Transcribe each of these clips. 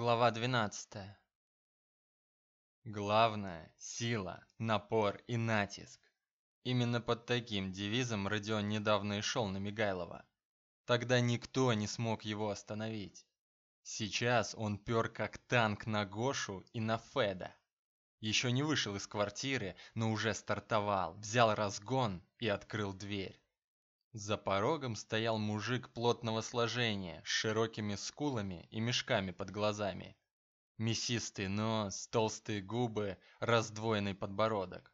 Глава 12. Главное сила, напор и натиск. Именно под таким девизом Родион недавно и шел на Мигайлова. Тогда никто не смог его остановить. Сейчас он пер как танк на Гошу и на Феда. Еще не вышел из квартиры, но уже стартовал, взял разгон и открыл дверь. За порогом стоял мужик плотного сложения, с широкими скулами и мешками под глазами. Мясистый нос, толстые губы, раздвоенный подбородок.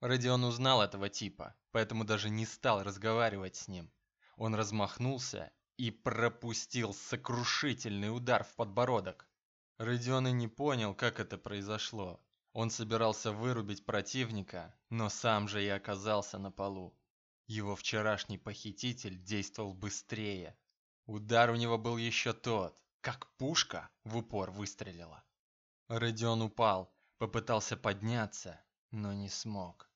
Родион узнал этого типа, поэтому даже не стал разговаривать с ним. Он размахнулся и пропустил сокрушительный удар в подбородок. Родион и не понял, как это произошло. Он собирался вырубить противника, но сам же и оказался на полу. Его вчерашний похититель действовал быстрее. Удар у него был еще тот, как пушка в упор выстрелила. Родион упал, попытался подняться, но не смог.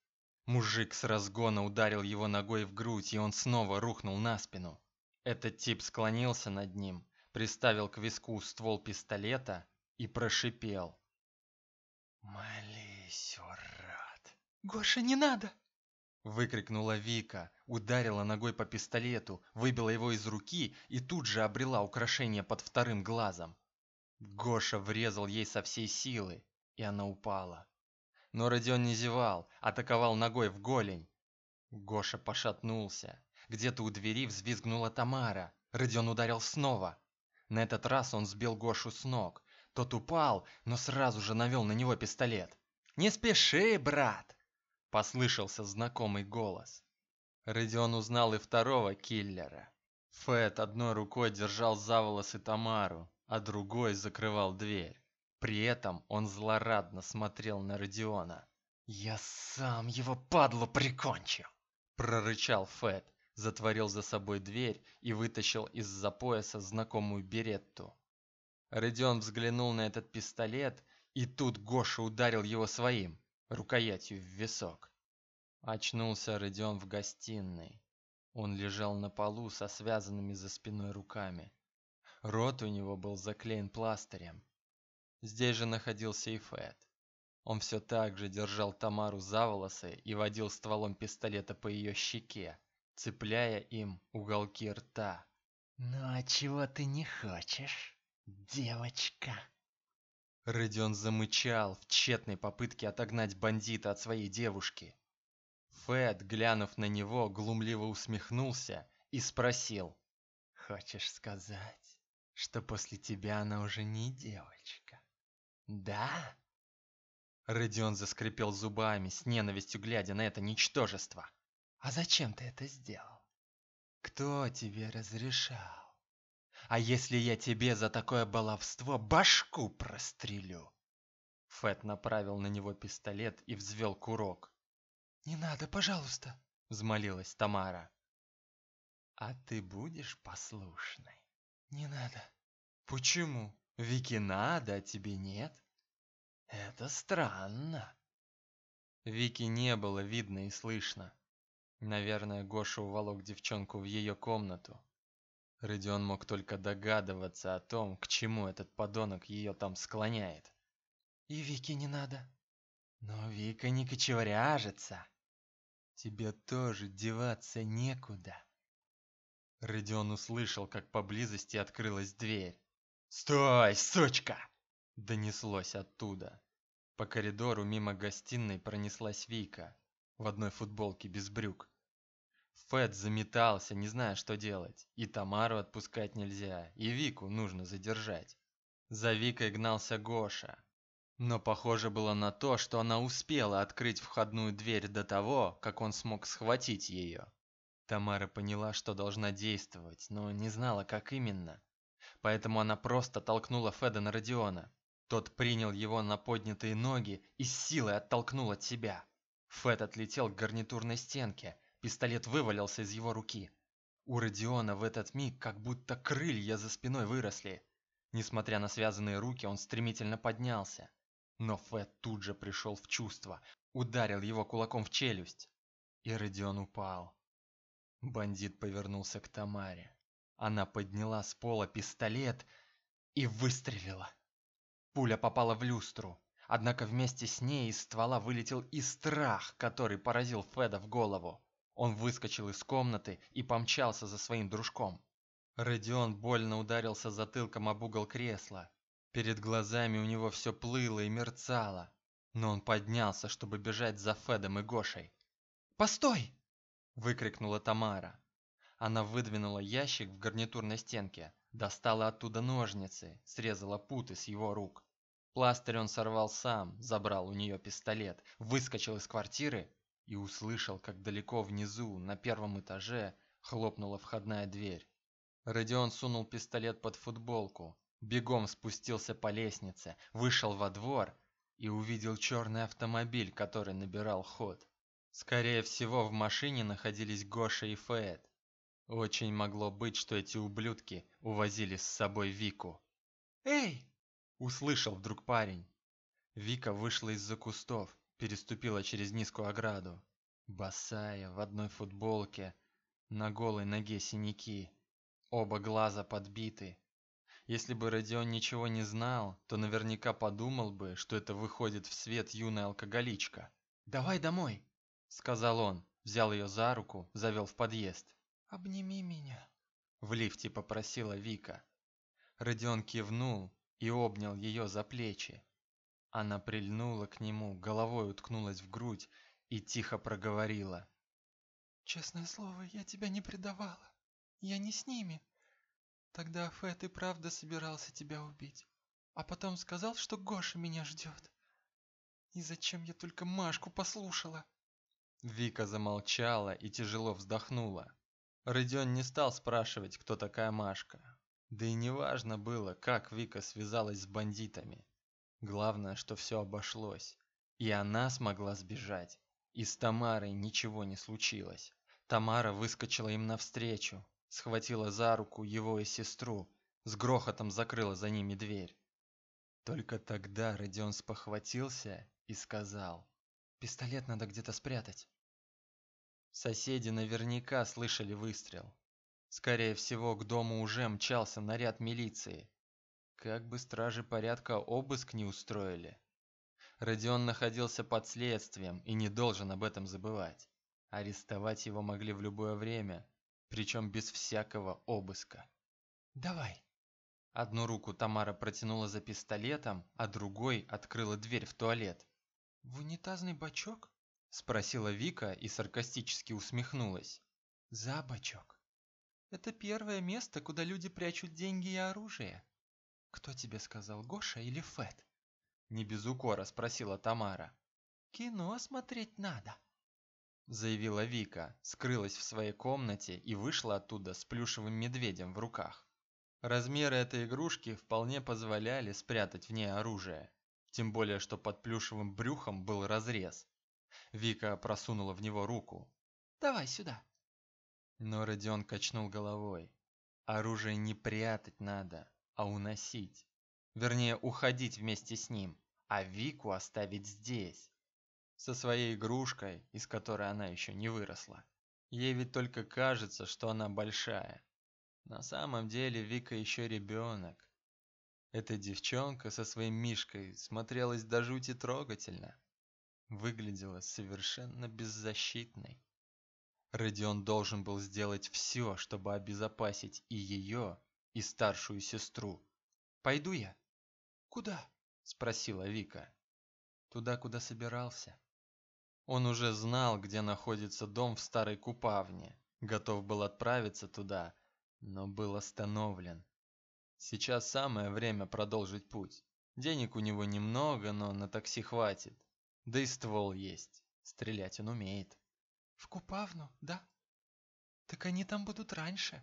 Мужик с разгона ударил его ногой в грудь, и он снова рухнул на спину. Этот тип склонился над ним, приставил к виску ствол пистолета и прошипел: "Молись, урод". "Гоша, не надо!" Выкрикнула Вика, ударила ногой по пистолету, выбила его из руки и тут же обрела украшение под вторым глазом. Гоша врезал ей со всей силы, и она упала. Но Родион не зевал, атаковал ногой в голень. Гоша пошатнулся. Где-то у двери взвизгнула Тамара. Родион ударил снова. На этот раз он сбил Гошу с ног. Тот упал, но сразу же навел на него пистолет. «Не спеши, брат!» Послышался знакомый голос. Родион узнал и второго киллера. Фэт одной рукой держал за волосы Тамару, а другой закрывал дверь. При этом он злорадно смотрел на Родиона. «Я сам его, падлу, прикончу!» Прорычал Фэт, затворил за собой дверь и вытащил из-за пояса знакомую беретту. Родион взглянул на этот пистолет, и тут Гоша ударил его своим рукоятью в висок. Очнулся Родион в гостиной. Он лежал на полу со связанными за спиной руками. Рот у него был заклеен пластырем. Здесь же находился и Фэт. Он все так же держал Тамару за волосы и водил стволом пистолета по ее щеке, цепляя им уголки рта. «Ну а чего ты не хочешь, девочка?» Родион замычал в тщетной попытке отогнать бандита от своей девушки. Фэт, глянув на него, глумливо усмехнулся и спросил: "Хочешь сказать, что после тебя она уже не девочка?" "Да?" Родион заскрипел зубами, с ненавистью глядя на это ничтожество. "А зачем ты это сделал? Кто тебе разрешал?" А если я тебе за такое баловство башку прострелю? Фэт направил на него пистолет и взвел курок. Не надо, пожалуйста, взмолилась Тамара. А ты будешь послушной? Не надо. Почему? Вики надо, а тебе нет? Это странно. Вики не было видно и слышно. Наверное, Гоша уволок девчонку в ее комнату, Родион мог только догадываться о том, к чему этот подонок ее там склоняет. И Вике не надо. Но Вика не кочевряжется. Тебе тоже деваться некуда. Родион услышал, как поблизости открылась дверь. "Стой, сучка!" донеслось оттуда. По коридору мимо гостиной пронеслась Вика в одной футболке без брюк. Фэт заметался, не зная, что делать. И Тамару отпускать нельзя, и Вику нужно задержать. За Викой гнался Гоша. Но похоже было на то, что она успела открыть входную дверь до того, как он смог схватить ее. Тамара поняла, что должна действовать, но не знала, как именно. Поэтому она просто толкнула Феда на Родиона. Тот принял его на поднятые ноги и с силой оттолкнул от себя. Фед отлетел к гарнитурной стенке, Пистолет вывалился из его руки. У Родиона в этот миг как будто крылья за спиной выросли. Несмотря на связанные руки, он стремительно поднялся. Но Фэт тут же пришел в чувство, ударил его кулаком в челюсть. И Родион упал. Бандит повернулся к Тамаре. Она подняла с пола пистолет и выстрелила. Пуля попала в люстру, однако вместе с ней из ствола вылетел и страх, который поразил Феда в голову. Он выскочил из комнаты и помчался за своим дружком. Родион больно ударился затылком об угол кресла. Перед глазами у него все плыло и мерцало, но он поднялся, чтобы бежать за Федом и Гошей. "Постой!" выкрикнула Тамара. Она выдвинула ящик в гарнитурной стенке, достала оттуда ножницы, срезала путы с его рук. Пластырь он сорвал сам, забрал у нее пистолет, выскочил из квартиры и услышал, как далеко внизу, на первом этаже, хлопнула входная дверь. Родион сунул пистолет под футболку, бегом спустился по лестнице, вышел во двор и увидел черный автомобиль, который набирал ход. Скорее всего, в машине находились Гоша и Фэт. Очень могло быть, что эти ублюдки увозили с собой Вику. "Эй!" услышал вдруг парень. Вика вышла из-за кустов, переступила через низкую ограду, босая, в одной футболке, на голой ноге синяки, оба глаза подбиты. Если бы Родион ничего не знал, то наверняка подумал бы, что это выходит в свет юная алкоголичка. "Давай домой", сказал он, взял ее за руку, завел в подъезд. "Обними меня", в лифте попросила Вика. Родион кивнул и обнял ее за плечи. Она прильнула к нему, головой уткнулась в грудь и тихо проговорила: "Честное слово, я тебя не предавала. Я не с ними. Тогда Фэт и правда собирался тебя убить, а потом сказал, что Гоша меня ждет. И зачем я только Машку послушала?" Вика замолчала и тяжело вздохнула. Родион не стал спрашивать, кто такая Машка. Да и не важно было, как Вика связалась с бандитами. Главное, что все обошлось, и она смогла сбежать. И с Тамарой ничего не случилось. Тамара выскочила им навстречу, схватила за руку его и сестру, с грохотом закрыла за ними дверь. Только тогда Родион спохватился и сказал: "Пистолет надо где-то спрятать". Соседи наверняка слышали выстрел. Скорее всего, к дому уже мчался наряд милиции. Как бы стражи порядка обыск не устроили. Родион находился под следствием и не должен об этом забывать. Арестовать его могли в любое время, причем без всякого обыска. Давай. Одну руку Тамара протянула за пистолетом, а другой открыла дверь в туалет. В унитазный бачок? спросила Вика и саркастически усмехнулась. За бачок. Это первое место, куда люди прячут деньги и оружие. Кто тебе сказал, Гоша или Фэт? Не без укора спросила Тамара. Кино смотреть надо, заявила Вика, скрылась в своей комнате и вышла оттуда с плюшевым медведем в руках. Размеры этой игрушки вполне позволяли спрятать в ней оружие, тем более что под плюшевым брюхом был разрез. Вика просунула в него руку. Давай сюда. Но Родион качнул головой. Оружие не прятать надо, а уносить. Вернее, уходить вместе с ним, а Вику оставить здесь. Со своей игрушкой, из которой она еще не выросла. Ей ведь только кажется, что она большая. На самом деле Вика еще ребенок. Эта девчонка со своим мишкой смотрелась до жути трогательно. Выглядела совершенно беззащитной. Родион должен был сделать все, чтобы обезопасить и ее, и старшую сестру. Пойду я. Куда? спросила Вика. Туда, куда собирался. Он уже знал, где находится дом в старой купавне, готов был отправиться туда, но был остановлен. Сейчас самое время продолжить путь. Денег у него немного, но на такси хватит. Да и ствол есть. Стрелять он умеет. В Купавну, да? Так они там будут раньше.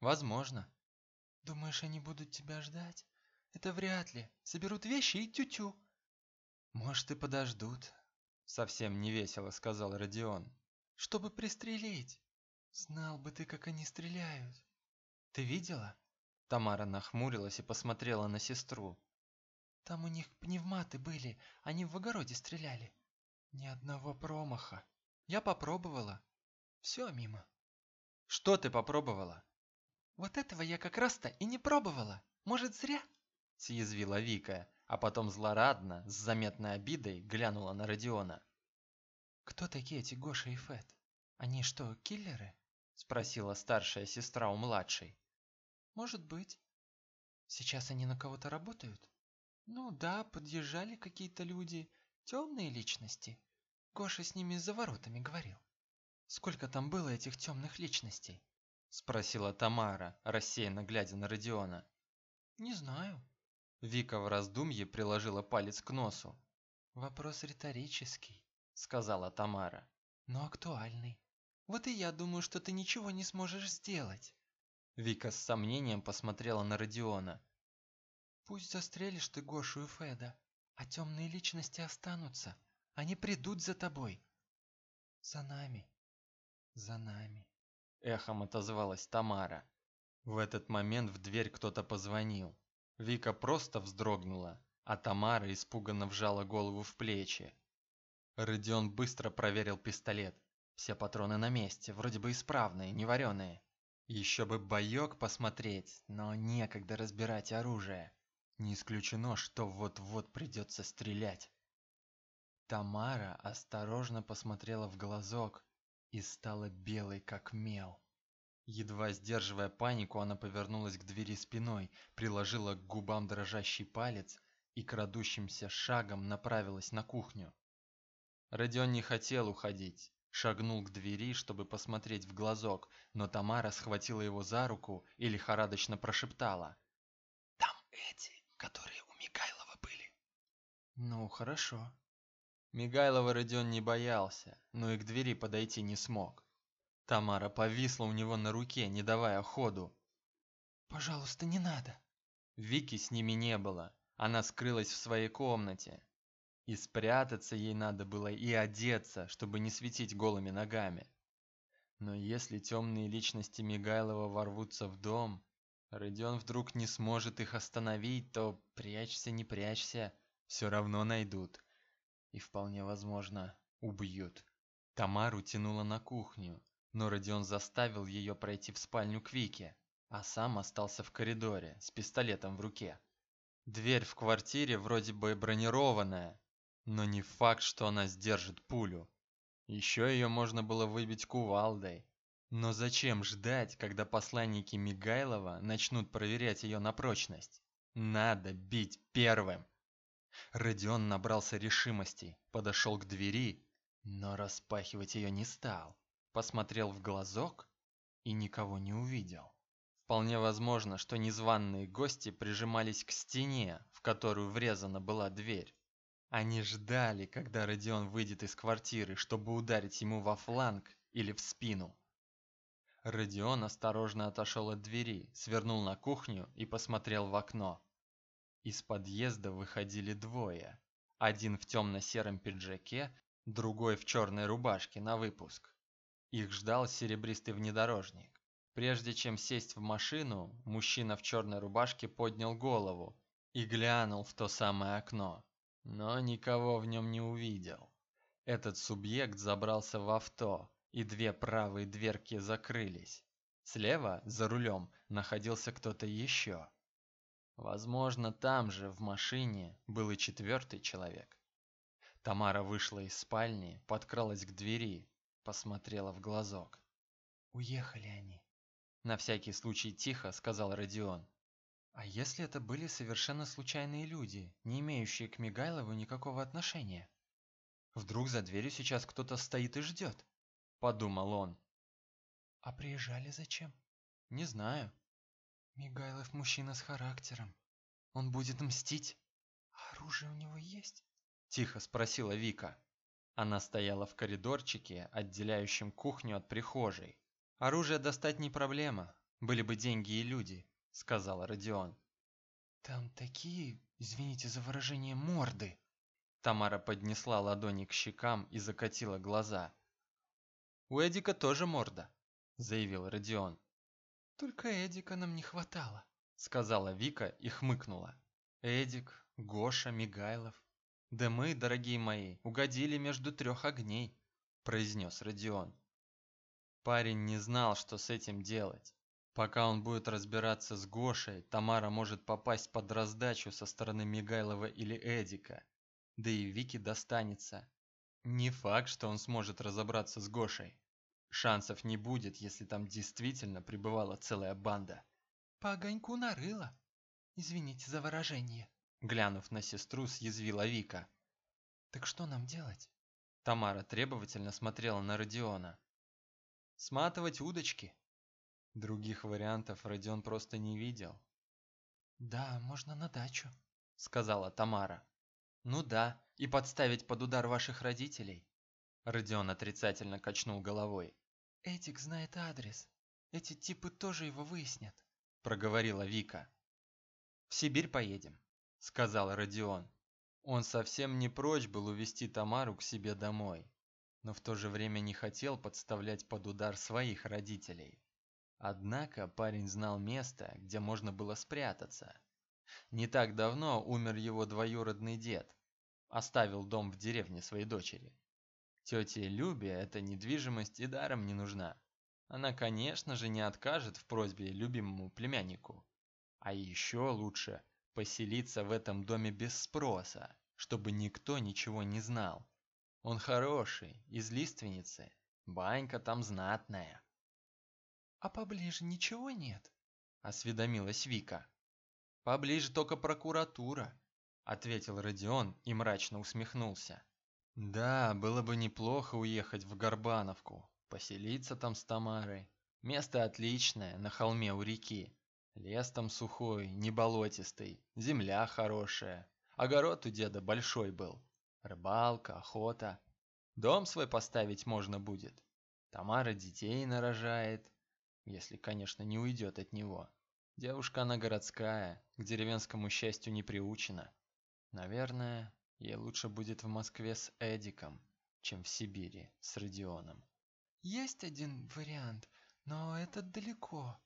Возможно. Думаешь, они будут тебя ждать? Это вряд ли. Соберут вещи и тю-тю. Может, и подождут. Совсем не весело сказал Родион. Чтобы пристрелить. Знал бы ты, как они стреляют. Ты видела? Тамара нахмурилась и посмотрела на сестру. Там у них пневматы были, они в огороде стреляли. Ни одного промаха. Я попробовала. Все мимо. Что ты попробовала? Вот этого я как раз-то и не пробовала. Может, зря? съязвила Вика, а потом злорадно, с заметной обидой глянула на Родиона. «Кто такие эти Гоша и Фет? Они что, киллеры?» – спросила старшая сестра у младшей. «Может быть. Сейчас они на кого-то работают?» «Ну да, подъезжали какие-то люди, темные личности. Гоша с ними за воротами говорил». «Сколько там было этих темных личностей?» – спросила Тамара, рассеянно глядя на Родиона. «Не знаю». Вика в раздумье приложила палец к носу. «Вопрос риторический», – сказала Тамара, – «но актуальный. Вот и я думаю, что ты ничего не сможешь сделать». Вика с сомнением посмотрела на Родиона. «Пусть застрелишь ты Гошу и Феда, а темные личности останутся. Они придут за тобой. За нами. За нами. Эхом отозвалась Тамара. В этот момент в дверь кто-то позвонил. Вика просто вздрогнула, а Тамара испуганно вжала голову в плечи. Родион быстро проверил пистолет. Все патроны на месте, вроде бы исправные, не вареные. Еще бы боек посмотреть, но некогда разбирать оружие. Не исключено, что вот-вот придется стрелять. Тамара осторожно посмотрела в глазок и стала белой как мел. Едва сдерживая панику, она повернулась к двери спиной, приложила к губам дрожащий палец и крадущимся шагом направилась на кухню. Родион не хотел уходить, шагнул к двери, чтобы посмотреть в глазок, но Тамара схватила его за руку и лихорадочно прошептала: "Там эти, которые у Мигайлова были". "Ну, хорошо", Мигайлова Родион не боялся, но и к двери подойти не смог. Тамара повисла у него на руке, не давая ходу. «Пожалуйста, не надо!» Вики с ними не было, она скрылась в своей комнате. И спрятаться ей надо было и одеться, чтобы не светить голыми ногами. Но если темные личности Мигайлова ворвутся в дом, Родион вдруг не сможет их остановить, то прячься, не прячься, все равно найдут и вполне возможно убьют. Тамару тянуло на кухню, но Родион заставил ее пройти в спальню к Вике, а сам остался в коридоре с пистолетом в руке. Дверь в квартире вроде бы бронированная, но не факт, что она сдержит пулю. Еще ее можно было выбить кувалдой. Но зачем ждать, когда посланники Мигайлова начнут проверять ее на прочность? Надо бить первым. Родион набрался решимости, подошел к двери, но распахивать ее не стал. Посмотрел в глазок и никого не увидел. Вполне возможно, что незваные гости прижимались к стене, в которую врезана была дверь. Они ждали, когда Родион выйдет из квартиры, чтобы ударить ему во фланг или в спину. Родион осторожно отошел от двери, свернул на кухню и посмотрел в окно. Из подъезда выходили двое. Один в темно-сером пиджаке, другой в черной рубашке на выпуск. Их ждал серебристый внедорожник. Прежде чем сесть в машину, мужчина в черной рубашке поднял голову и глянул в то самое окно, но никого в нем не увидел. Этот субъект забрался в авто, и две правые дверки закрылись. Слева, за рулем, находился кто-то еще. Возможно, там же, в машине, был и четвертый человек. Тамара вышла из спальни, подкралась к двери, посмотрела в глазок. Уехали они. На всякий случай тихо сказал Родион. А если это были совершенно случайные люди, не имеющие к Мигайлову никакого отношения? Вдруг за дверью сейчас кто-то стоит и ждет? Подумал он. А приезжали зачем? Не знаю. Мигайлов мужчина с характером. Он будет мстить. Оружие у него есть? Тихо спросила Вика. Она стояла в коридорчике, отделяющем кухню от прихожей. Оружие достать не проблема, были бы деньги и люди, сказал Родион. Там такие, извините за выражение, морды. Тамара поднесла ладони к щекам и закатила глаза. У Эдика тоже морда, заявил Родион. Только Эдика нам не хватало, сказала Вика и хмыкнула. Эдик, Гоша, Мигайлов. Да мы, дорогие мои, угодили между трех огней, произнес Родион. Парень не знал, что с этим делать. Пока он будет разбираться с Гошей, Тамара может попасть под раздачу со стороны Мигайлова или Эдика. Да и Вике достанется. Не факт, что он сможет разобраться с Гошей. Шансов не будет, если там действительно пребывала целая банда. По огоньку нарыла. Извините за выражение. Глянув на сестру, съязвила Вика. Так что нам делать? Тамара требовательно смотрела на Родиона. Сматывать удочки. Других вариантов Родион просто не видел. Да, можно на дачу, сказала Тамара. Ну да, и подставить под удар ваших родителей. Родион отрицательно качнул головой. Эдик знает адрес. Эти типы тоже его выяснят, проговорила Вика. В Сибирь поедем, сказал Родион. Он совсем не прочь был увести Тамару к себе домой, но в то же время не хотел подставлять под удар своих родителей. Однако парень знал место, где можно было спрятаться. Не так давно умер его двоюродный дед. Оставил дом в деревне своей дочери. Тете Любе эта недвижимость и даром не нужна. Она, конечно же, не откажет в просьбе любимому племяннику. А еще лучше поселиться в этом доме без спроса, чтобы никто ничего не знал. Он хороший, из лиственницы, банька там знатная. А поближе ничего нет? осведомилась Вика. Поближе только прокуратура, ответил Родион и мрачно усмехнулся. Да, было бы неплохо уехать в Горбановку, поселиться там с Тамарой. Место отличное, на холме у реки. Лес там сухой, не болотистый, земля хорошая. Огород у деда большой был. Рыбалка, охота. Дом свой поставить можно будет. Тамара детей нарожает, если, конечно, не уйдет от него. Девушка она городская, к деревенскому счастью не приучена. Наверное, ей лучше будет в Москве с Эдиком, чем в Сибири с Родионом. Есть один вариант, но это далеко.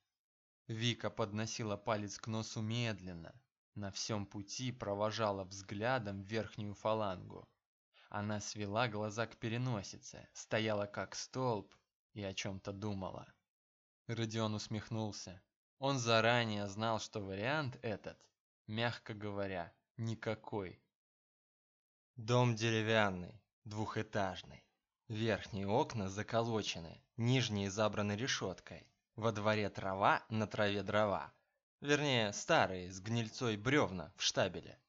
Вика подносила палец к носу медленно, на всем пути провожала взглядом верхнюю фалангу. Она свела глаза к переносице, стояла как столб и о чем то думала. Родион усмехнулся. Он заранее знал, что вариант этот, мягко говоря, никакой. Дом деревянный, двухэтажный. Верхние окна заколочены, нижние забраны решеткой. Во дворе трава, на траве дрова. Вернее, старые, с гнильцой бревна в штабеле.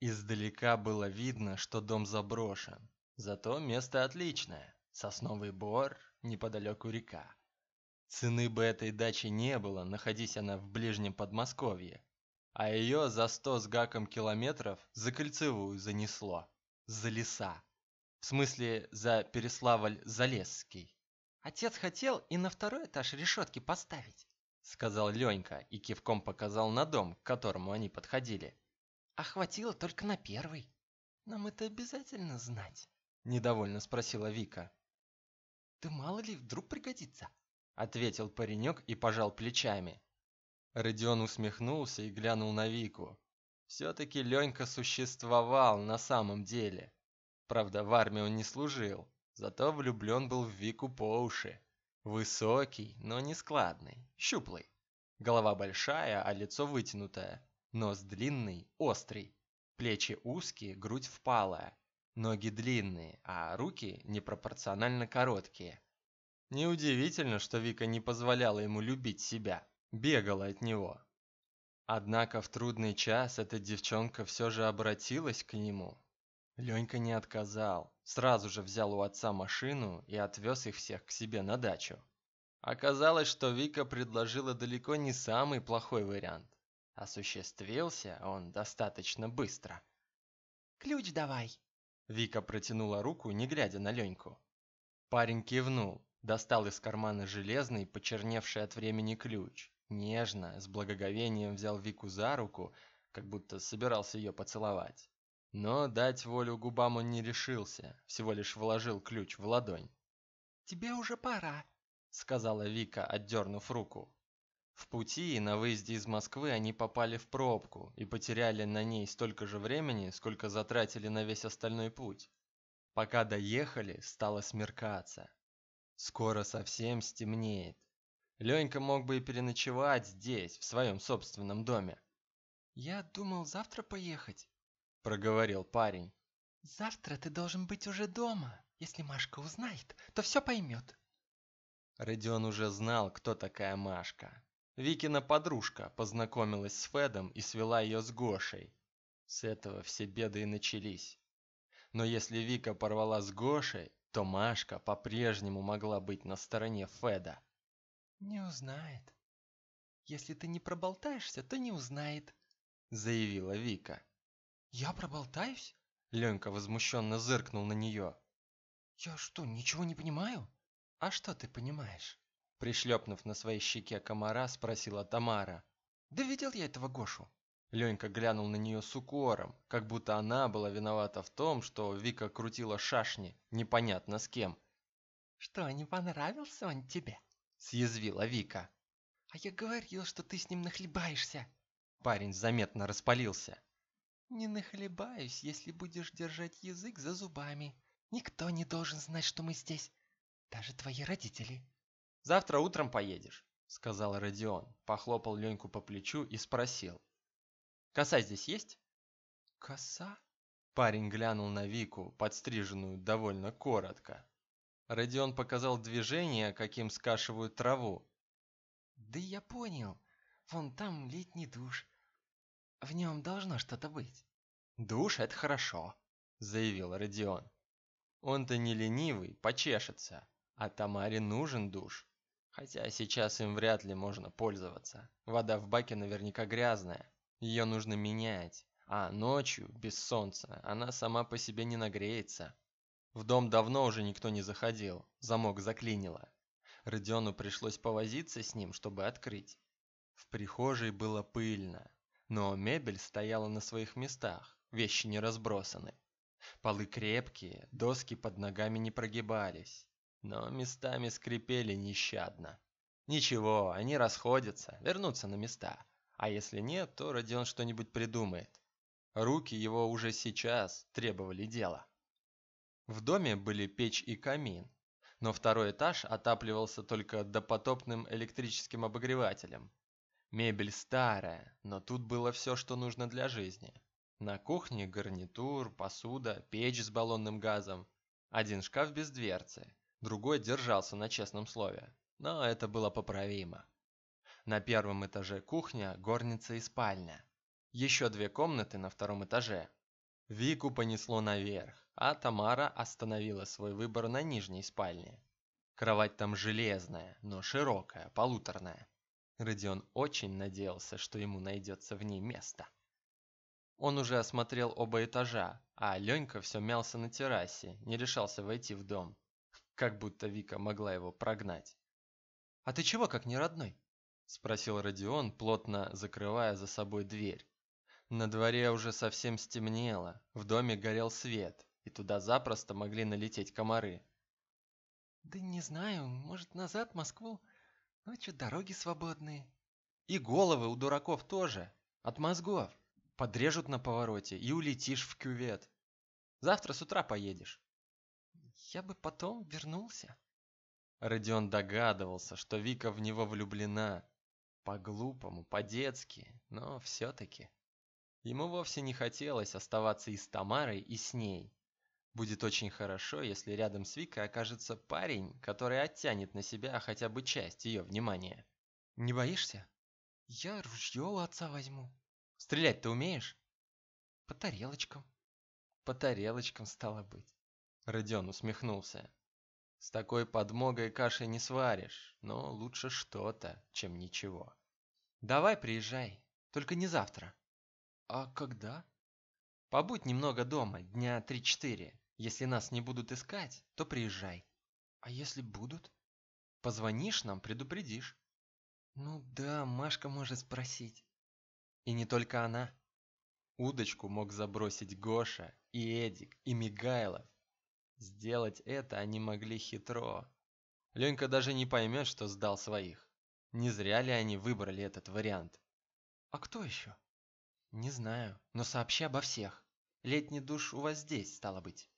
Издалека было видно, что дом заброшен. Зато место отличное. Сосновый бор, неподалеку река. Цены бы этой дачи не было, находись она в ближнем Подмосковье. А ее за сто с гаком километров за кольцевую занесло. За леса. В смысле, за Переславль-Залесский. Отец хотел и на второй этаж решетки поставить, сказал Ленька и кивком показал на дом, к которому они подходили. А хватило только на первый. Нам это обязательно знать, недовольно спросила Вика. Ты мало ли вдруг пригодится, ответил паренек и пожал плечами. Родион усмехнулся и глянул на Вику. Все таки Ленька существовал на самом деле. Правда, в армии он не служил, Зато влюблен был в Вику по уши. Высокий, но не складный, щуплый. Голова большая, а лицо вытянутое. Нос длинный, острый. Плечи узкие, грудь впалая. Ноги длинные, а руки непропорционально короткие. Неудивительно, что Вика не позволяла ему любить себя, бегала от него. Однако в трудный час эта девчонка все же обратилась к нему, Ленька не отказал. Сразу же взял у отца машину и отвез их всех к себе на дачу. Оказалось, что Вика предложила далеко не самый плохой вариант. Осуществился он достаточно быстро. «Ключ давай!» Вика протянула руку, не глядя на Леньку. Парень кивнул, достал из кармана железный, почерневший от времени ключ. Нежно, с благоговением взял Вику за руку, как будто собирался ее поцеловать. Но дать волю губам он не решился, всего лишь вложил ключ в ладонь. «Тебе уже пора», — сказала Вика, отдернув руку. В пути и на выезде из Москвы они попали в пробку и потеряли на ней столько же времени, сколько затратили на весь остальной путь. Пока доехали, стало смеркаться. Скоро совсем стемнеет. Ленька мог бы и переночевать здесь, в своем собственном доме. «Я думал завтра поехать», – проговорил парень. «Завтра ты должен быть уже дома. Если Машка узнает, то все поймет». Родион уже знал, кто такая Машка. Викина подружка познакомилась с Федом и свела ее с Гошей. С этого все беды и начались. Но если Вика порвала с Гошей, то Машка по-прежнему могла быть на стороне Феда. «Не узнает. Если ты не проболтаешься, то не узнает», — заявила Вика. «Я проболтаюсь?» Ленька возмущенно зыркнул на нее. «Я что, ничего не понимаю?» «А что ты понимаешь?» Пришлепнув на своей щеке комара, спросила Тамара. «Да видел я этого Гошу». Ленька глянул на нее с укором, как будто она была виновата в том, что Вика крутила шашни, непонятно с кем. «Что, не понравился он тебе?» – съязвила Вика. «А я говорил, что ты с ним нахлебаешься!» Парень заметно распалился. «Не нахлебаюсь, если будешь держать язык за зубами. Никто не должен знать, что мы здесь. Даже твои родители. Завтра утром поедешь, сказал Родион, похлопал Леньку по плечу и спросил. Коса здесь есть? Коса? Парень глянул на Вику, подстриженную довольно коротко. Родион показал движение, каким скашивают траву. Да я понял. Вон там летний душ. В нем должно что-то быть. Душ это хорошо, заявил Родион. Он-то не ленивый, почешется. А Тамаре нужен душ. Хотя сейчас им вряд ли можно пользоваться. Вода в баке наверняка грязная. Ее нужно менять. А ночью, без солнца, она сама по себе не нагреется. В дом давно уже никто не заходил. Замок заклинило. Родиону пришлось повозиться с ним, чтобы открыть. В прихожей было пыльно, но мебель стояла на своих местах, вещи не разбросаны. Полы крепкие, доски под ногами не прогибались но местами скрипели нещадно. Ничего, они расходятся, вернутся на места. А если нет, то Родион что-нибудь придумает. Руки его уже сейчас требовали дела. В доме были печь и камин, но второй этаж отапливался только допотопным электрическим обогревателем. Мебель старая, но тут было все, что нужно для жизни. На кухне гарнитур, посуда, печь с баллонным газом, один шкаф без дверцы, другой держался на честном слове, но это было поправимо. На первом этаже кухня, горница и спальня. Еще две комнаты на втором этаже. Вику понесло наверх, а Тамара остановила свой выбор на нижней спальне. Кровать там железная, но широкая, полуторная. Родион очень надеялся, что ему найдется в ней место. Он уже осмотрел оба этажа, а Ленька все мялся на террасе, не решался войти в дом. Как будто Вика могла его прогнать. «А ты чего как не родной?» – спросил Родион, плотно закрывая за собой дверь. На дворе уже совсем стемнело, в доме горел свет, и туда запросто могли налететь комары. «Да не знаю, может назад в Москву? Ночью дороги свободные». «И головы у дураков тоже, от мозгов. Подрежут на повороте и улетишь в кювет. Завтра с утра поедешь». Я бы потом вернулся. Родион догадывался, что Вика в него влюблена. По-глупому, по-детски, но все-таки. Ему вовсе не хотелось оставаться и с Тамарой, и с ней. Будет очень хорошо, если рядом с Викой окажется парень, который оттянет на себя хотя бы часть ее внимания. Не боишься? Я ружье у отца возьму. Стрелять ты умеешь? По тарелочкам. По тарелочкам стало быть. Родион усмехнулся. С такой подмогой каши не сваришь, но лучше что-то, чем ничего. Давай приезжай, только не завтра. А когда? Побудь немного дома, дня три-четыре. Если нас не будут искать, то приезжай. А если будут? Позвонишь нам, предупредишь. Ну да, Машка может спросить. И не только она. Удочку мог забросить Гоша, и Эдик, и Мигайлов, Сделать это они могли хитро. Ленька даже не поймет, что сдал своих. Не зря ли они выбрали этот вариант? А кто еще? Не знаю, но сообщи обо всех. Летний душ у вас здесь, стало быть.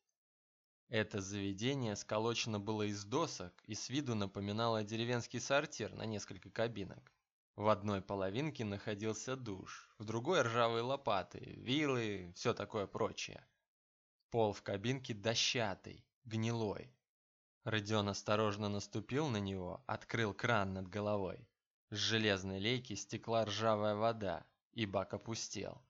Это заведение сколочено было из досок и с виду напоминало деревенский сортир на несколько кабинок. В одной половинке находился душ, в другой ржавые лопаты, вилы, все такое прочее. Пол в кабинке дощатый, гнилой. Родион осторожно наступил на него, открыл кран над головой. С железной лейки стекла ржавая вода, и бак опустел.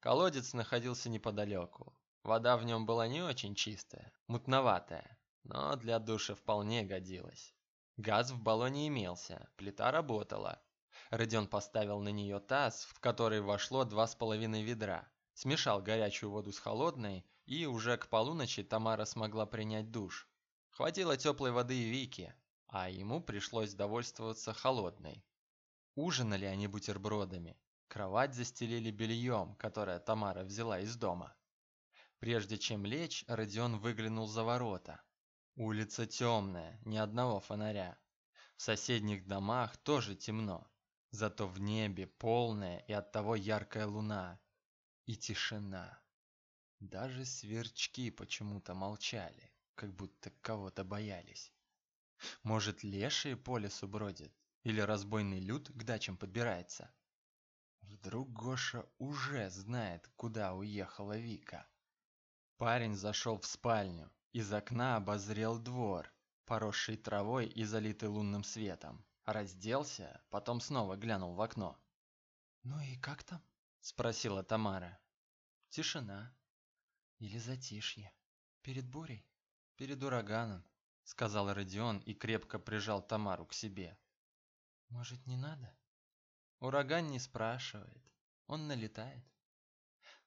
Колодец находился неподалеку. Вода в нем была не очень чистая, мутноватая, но для душа вполне годилась. Газ в баллоне имелся, плита работала. Родион поставил на нее таз, в который вошло два с половиной ведра, смешал горячую воду с холодной, и уже к полуночи Тамара смогла принять душ. Хватило теплой воды и Вики, а ему пришлось довольствоваться холодной. Ужинали они бутербродами. Кровать застелили бельем, которое Тамара взяла из дома. Прежде чем лечь, Родион выглянул за ворота. Улица темная, ни одного фонаря. В соседних домах тоже темно, зато в небе полная и оттого яркая луна. И тишина. Даже сверчки почему-то молчали, как будто кого-то боялись. Может, лешие по лесу бродят? Или разбойный люд к дачам подбирается? Вдруг Гоша уже знает, куда уехала Вика. Парень зашел в спальню, из окна обозрел двор, поросший травой и залитый лунным светом. Разделся, потом снова глянул в окно. «Ну и как там?» – спросила Тамара. «Тишина. Или затишье. Перед бурей?» «Перед ураганом», – сказал Родион и крепко прижал Тамару к себе. «Может, не надо?» Ураган не спрашивает, он налетает.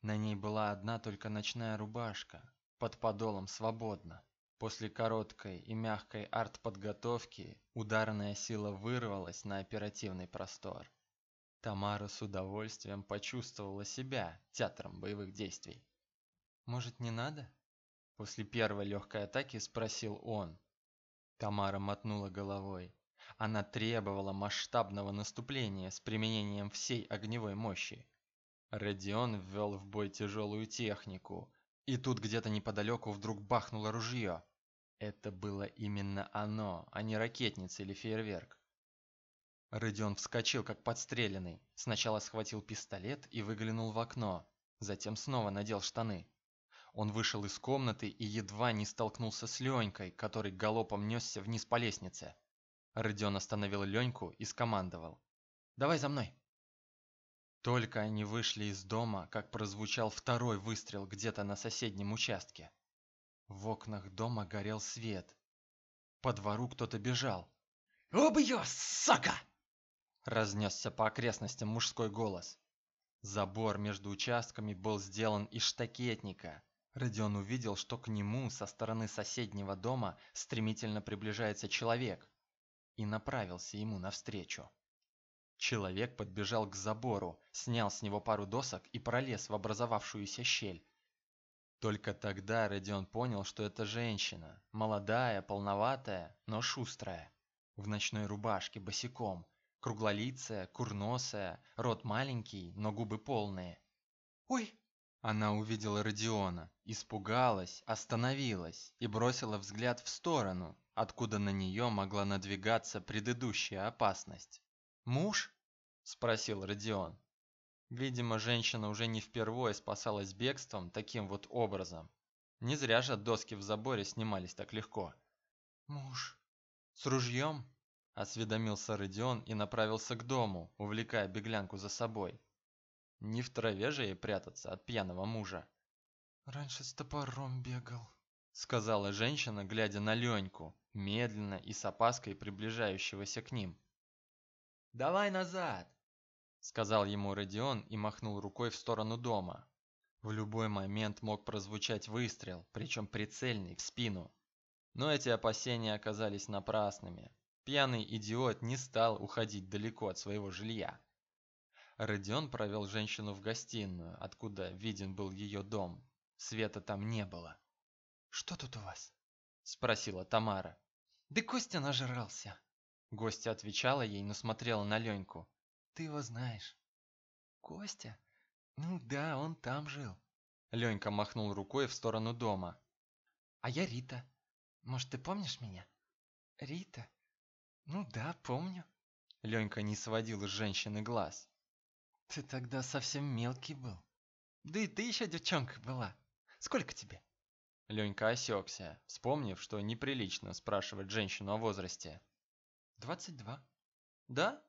На ней была одна только ночная рубашка, под подолом свободно. После короткой и мягкой артподготовки ударная сила вырвалась на оперативный простор. Тамара с удовольствием почувствовала себя театром боевых действий. «Может, не надо?» После первой легкой атаки спросил он. Тамара мотнула головой. Она требовала масштабного наступления с применением всей огневой мощи. Родион ввел в бой тяжелую технику, и тут где-то неподалеку вдруг бахнуло ружье. Это было именно оно, а не ракетница или фейерверк. Родион вскочил как подстреленный. Сначала схватил пистолет и выглянул в окно, затем снова надел штаны. Он вышел из комнаты и едва не столкнулся с Ленькой, который галопом несся вниз по лестнице. Родион остановил Леньку и скомандовал. «Давай за мной!» Только они вышли из дома, как прозвучал второй выстрел где-то на соседнем участке. В окнах дома горел свет. По двору кто-то бежал. «Убью, сука!» Разнесся по окрестностям мужской голос. Забор между участками был сделан из штакетника. Родион увидел, что к нему со стороны соседнего дома стремительно приближается человек и направился ему навстречу. Человек подбежал к забору, снял с него пару досок и пролез в образовавшуюся щель. Только тогда Родион понял, что это женщина, молодая, полноватая, но шустрая, в ночной рубашке, босиком, круглолицая, курносая, рот маленький, но губы полные. «Ой!» Она увидела Родиона, испугалась, остановилась и бросила взгляд в сторону, откуда на нее могла надвигаться предыдущая опасность. «Муж?» – спросил Родион. Видимо, женщина уже не впервые спасалась бегством таким вот образом. Не зря же доски в заборе снимались так легко. «Муж?» «С ружьем?» – осведомился Родион и направился к дому, увлекая беглянку за собой. Не в траве же ей прятаться от пьяного мужа. «Раньше с топором бегал», – сказала женщина, глядя на Леньку, медленно и с опаской приближающегося к ним. «Давай назад!» — сказал ему Родион и махнул рукой в сторону дома. В любой момент мог прозвучать выстрел, причем прицельный, в спину. Но эти опасения оказались напрасными. Пьяный идиот не стал уходить далеко от своего жилья. Родион провел женщину в гостиную, откуда виден был ее дом. Света там не было. «Что тут у вас?» – спросила Тамара. «Да Костя нажрался!» Гостья отвечала ей, но смотрела на Леньку. «Ты его знаешь?» «Костя? Ну да, он там жил». Ленька махнул рукой в сторону дома. А я Рита. Может, ты помнишь меня? Рита? Ну да, помню. Ленька не сводил с женщины глаз. Ты тогда совсем мелкий был. Да и ты еще девчонка была. Сколько тебе? Ленька осекся, вспомнив, что неприлично спрашивать женщину о возрасте. «Двадцать два». «Да?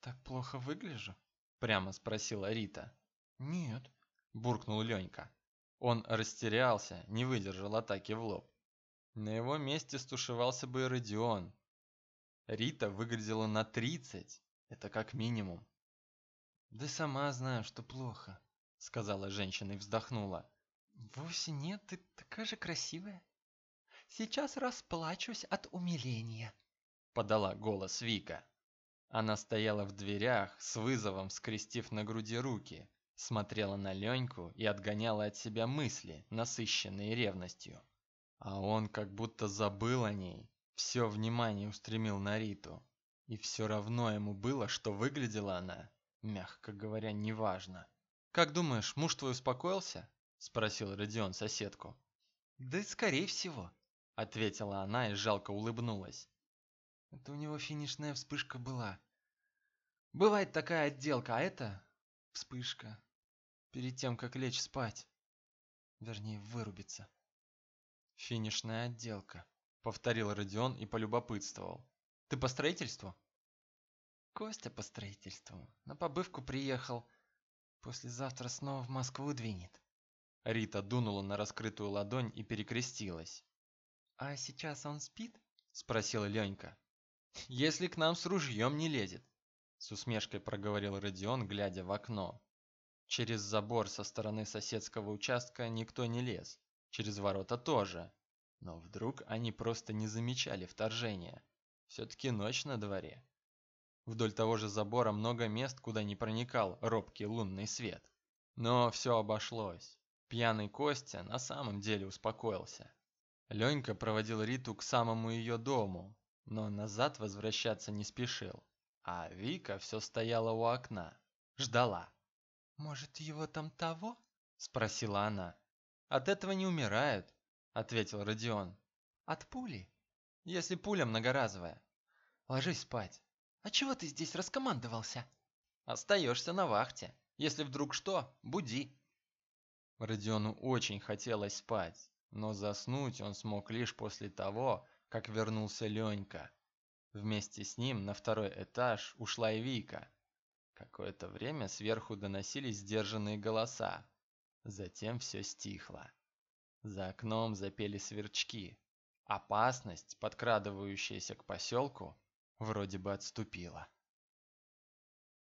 Так плохо выгляжу?» Прямо спросила Рита. «Нет», буркнул Ленька. Он растерялся, не выдержал атаки в лоб. На его месте стушевался бы и Родион. Рита выглядела на тридцать, это как минимум. «Да сама знаю, что плохо», — сказала женщина и вздохнула. «Вовсе нет, ты такая же красивая. Сейчас расплачусь от умиления», — подала голос Вика. Она стояла в дверях, с вызовом скрестив на груди руки, смотрела на Леньку и отгоняла от себя мысли, насыщенные ревностью. А он как будто забыл о ней, все внимание устремил на Риту. И все равно ему было, что выглядела она, мягко говоря, неважно. «Как думаешь, муж твой успокоился?» – спросил Родион соседку. «Да скорее всего», – ответила она и жалко улыбнулась. «Это у него финишная вспышка была. Бывает такая отделка, а это вспышка. Перед тем, как лечь спать. Вернее, вырубиться». «Финишная отделка», – повторил Родион и полюбопытствовал. «Ты по строительству?» «Костя по строительству. На побывку приехал. Послезавтра снова в Москву двинет». Рита дунула на раскрытую ладонь и перекрестилась. «А сейчас он спит?» – спросил Ленька. «Если к нам с ружьем не лезет», – с усмешкой проговорил Родион, глядя в окно. Через забор со стороны соседского участка никто не лез, через ворота тоже. Но вдруг они просто не замечали вторжения. Все-таки ночь на дворе. Вдоль того же забора много мест, куда не проникал робкий лунный свет. Но все обошлось. Пьяный Костя на самом деле успокоился. Ленька проводил Риту к самому ее дому, но назад возвращаться не спешил. А Вика все стояла у окна, ждала. «Может, его там того?» – спросила она. «От этого не умирают», – ответил Родион. «От пули?» «Если пуля многоразовая». «Ложись спать». «А чего ты здесь раскомандовался?» «Остаешься на вахте. Если вдруг что, буди». Родиону очень хотелось спать, но заснуть он смог лишь после того, как вернулся Ленька. Вместе с ним на второй этаж ушла и Вика. Какое-то время сверху доносились сдержанные голоса. Затем все стихло. За окном запели сверчки. Опасность, подкрадывающаяся к поселку, вроде бы отступила.